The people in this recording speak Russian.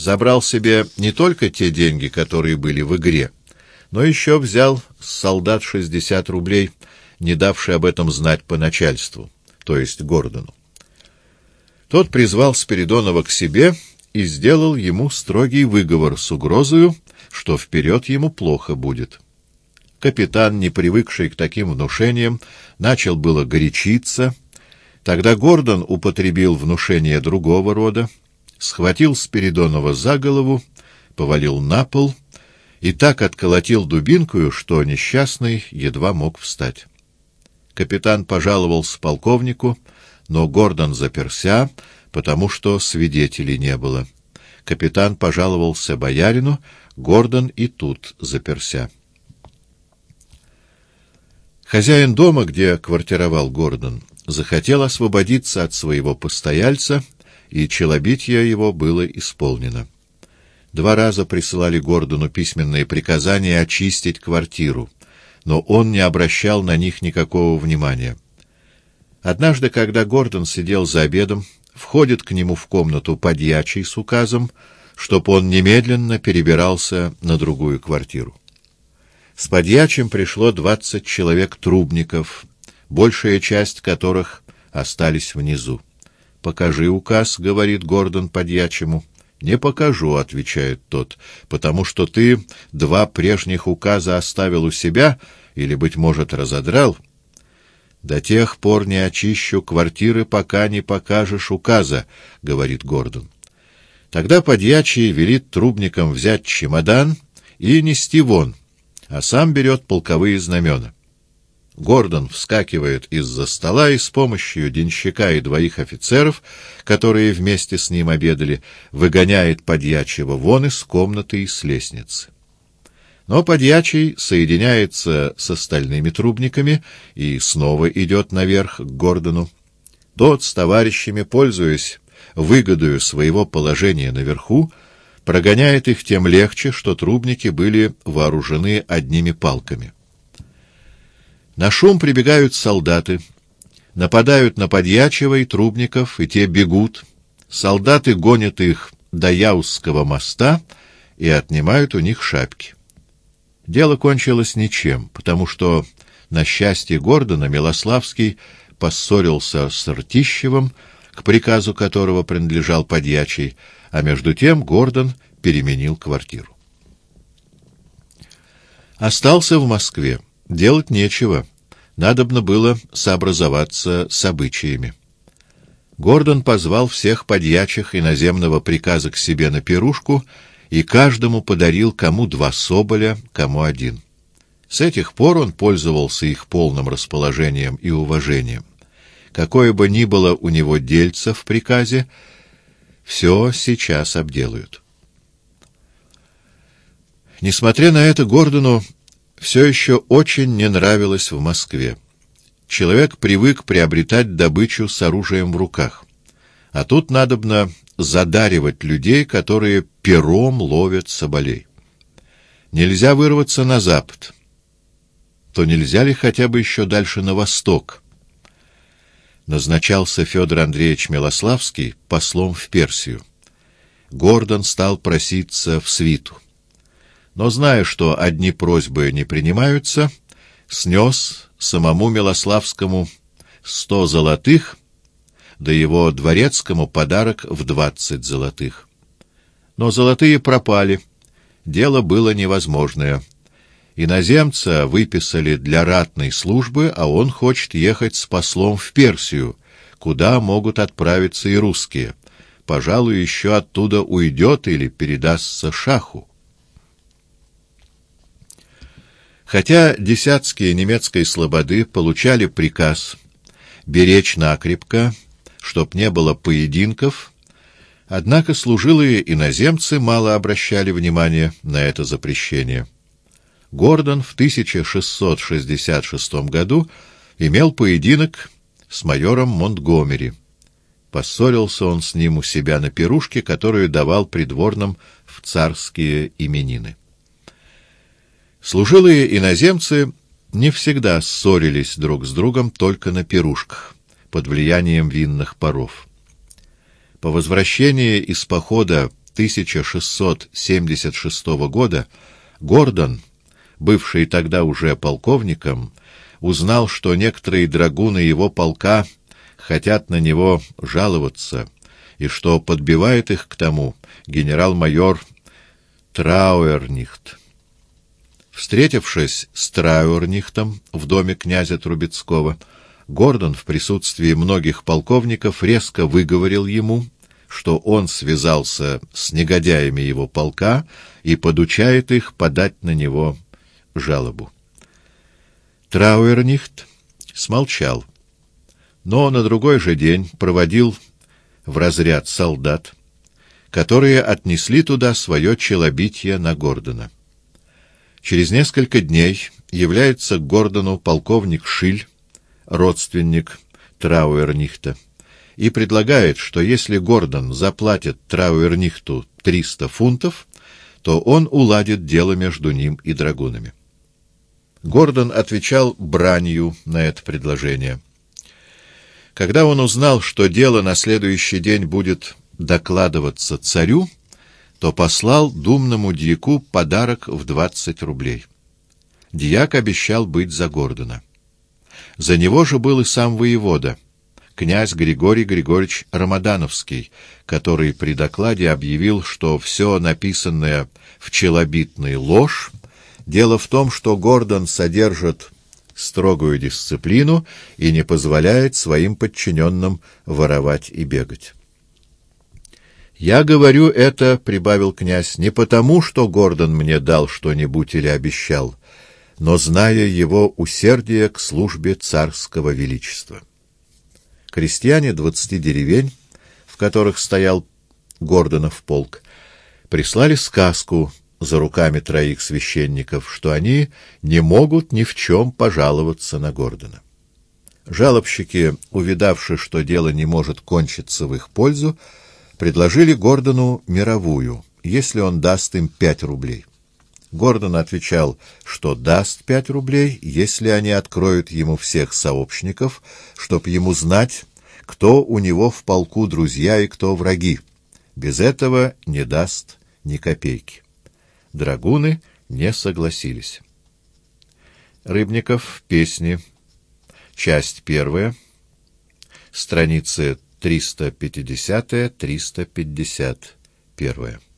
забрал себе не только те деньги, которые были в игре, но еще взял с солдат 60 рублей, не давший об этом знать по начальству, то есть Гордону. Тот призвал Спиридонова к себе и сделал ему строгий выговор с угрозою, что вперед ему плохо будет. Капитан, не привыкший к таким внушениям, начал было горячиться. Тогда Гордон употребил внушение другого рода, схватил Спиридонова за голову, повалил на пол и так отколотил дубинкою, что несчастный едва мог встать. Капитан пожаловался полковнику, но Гордон заперся, потому что свидетелей не было. Капитан пожаловался боярину, Гордон и тут заперся. Хозяин дома, где квартировал Гордон, захотел освободиться от своего постояльца, и челобитие его было исполнено. Два раза присылали Гордону письменные приказания очистить квартиру, но он не обращал на них никакого внимания. Однажды, когда Гордон сидел за обедом, входит к нему в комнату подьячий с указом, чтоб он немедленно перебирался на другую квартиру. С подьячим пришло двадцать человек трубников, большая часть которых остались внизу. «Покажи указ», — говорит Гордон подьячему. «Не покажу», — отвечает тот, — «потому что ты два прежних указа оставил у себя или, быть может, разодрал». «До тех пор не очищу квартиры, пока не покажешь указа», — говорит Гордон. Тогда подьячий велит трубникам взять чемодан и нести вон, а сам берет полковые знамена. Гордон вскакивает из-за стола и с помощью денщика и двоих офицеров, которые вместе с ним обедали, выгоняет подьячего вон из комнаты и с лестницы. Но подьячий соединяется с остальными трубниками и снова идет наверх к Гордону. Тот с товарищами, пользуясь выгодою своего положения наверху, прогоняет их тем легче, что трубники были вооружены одними палками. На шум прибегают солдаты, нападают на подьячего и трубников, и те бегут. Солдаты гонят их до Яузского моста и отнимают у них шапки. Дело кончилось ничем, потому что, на счастье Гордона, Милославский поссорился с Ртищевым, к приказу которого принадлежал подьячий, а между тем Гордон переменил квартиру. Остался в Москве. Делать нечего. Надобно было сообразоваться с обычаями. Гордон позвал всех подьячих иноземного приказа к себе на пирушку и каждому подарил кому два соболя, кому один. С этих пор он пользовался их полным расположением и уважением. Какое бы ни было у него дельца в приказе, все сейчас обделают. Несмотря на это, Гордону все еще очень не нравилось в Москве. Человек привык приобретать добычу с оружием в руках. А тут надобно задаривать людей, которые пером ловят соболей. Нельзя вырваться на запад. То нельзя ли хотя бы еще дальше на восток? назначался Федор Андреевич Милославский послом в Персию. Гордон стал проситься в свиту. Но, зная, что одни просьбы не принимаются, снес самому Милославскому сто золотых, да его дворецкому подарок в двадцать золотых. Но золотые пропали, дело было невозможное — Иноземца выписали для ратной службы, а он хочет ехать с послом в Персию, куда могут отправиться и русские. Пожалуй, еще оттуда уйдет или передастся шаху. Хотя десятские немецкой слободы получали приказ беречь накрепко, чтоб не было поединков, однако служилые иноземцы мало обращали внимания на это запрещение. Гордон в 1666 году имел поединок с майором Монтгомери. Поссорился он с ним у себя на пирушке, которую давал придворным в царские именины. Служилые иноземцы не всегда ссорились друг с другом только на пирушках, под влиянием винных паров. По возвращении из похода 1676 года Гордон, бывший тогда уже полковником, узнал, что некоторые драгуны его полка хотят на него жаловаться, и что подбивает их к тому генерал-майор Трауэрнихт. Встретившись с Трауэрнихтом в доме князя Трубецкого, Гордон в присутствии многих полковников резко выговорил ему, что он связался с негодяями его полка и подучает их подать на него жалобу. Трауэрнихт смолчал, но на другой же день проводил в разряд солдат, которые отнесли туда свое челобитие на Гордона. Через несколько дней является к Гордону полковник Шиль, родственник Трауэрнихта, и предлагает, что если Гордон заплатит Трауэрнихту 300 фунтов, то он уладит дело между ним и драгунами. Гордон отвечал бранью на это предложение. Когда он узнал, что дело на следующий день будет докладываться царю, то послал думному дьяку подарок в двадцать рублей. Дьяк обещал быть за Гордона. За него же был и сам воевода, князь Григорий Григорьевич Рамадановский, который при докладе объявил, что все написанное в челобитной ложь, дело в том, что Гордон содержит строгую дисциплину и не позволяет своим подчиненным воровать и бегать. «Я говорю это, — прибавил князь, — не потому, что Гордон мне дал что-нибудь или обещал, но зная его усердие к службе царского величества». Крестьяне двадцати деревень, в которых стоял Гордонов полк, прислали сказку за руками троих священников, что они не могут ни в чем пожаловаться на Гордона. Жалобщики, увидавши, что дело не может кончиться в их пользу, предложили Гордону мировую, если он даст им пять рублей. Гордон отвечал, что даст пять рублей, если они откроют ему всех сообщников, чтоб ему знать, кто у него в полку друзья и кто враги. Без этого не даст ни копейки. Драгуны не согласились. Рыбников. Песни. Часть первая. Страницы 350-351.